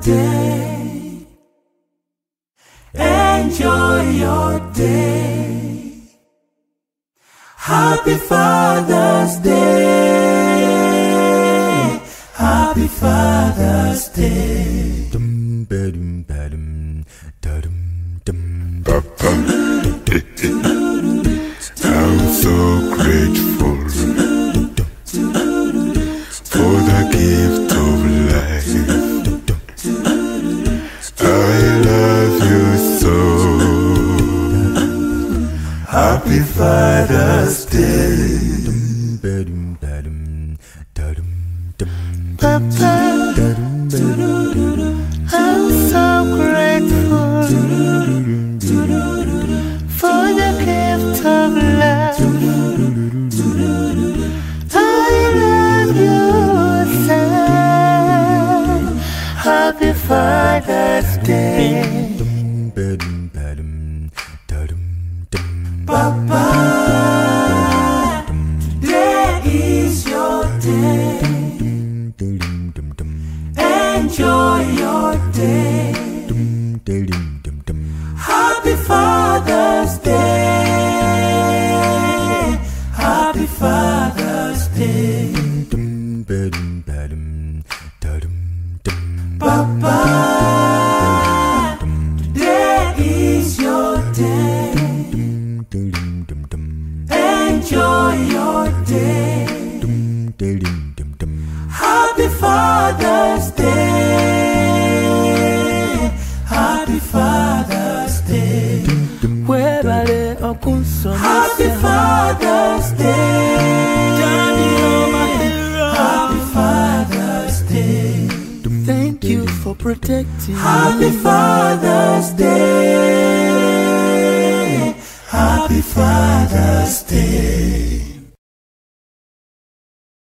day. Enjoy your day. Happy Father's Day. Happy Father's Day. Dum ba-dum ba-dum, da-dum, dum. I'm so grateful for the gift Happy Father's Day. I'm so grateful for the gift of love. I love you, son. Happy Father's Day. Day. Enjoy your day. Happy Father's Day. Happy Father's Day. Papa, today is your day. Enjoy your day. Happy Father's Day. Happy Father's Day. Webale. Happy Father's Day. Happy Father's Day. Thank you for protecting Happy. Father's Day. Happy Father's Day.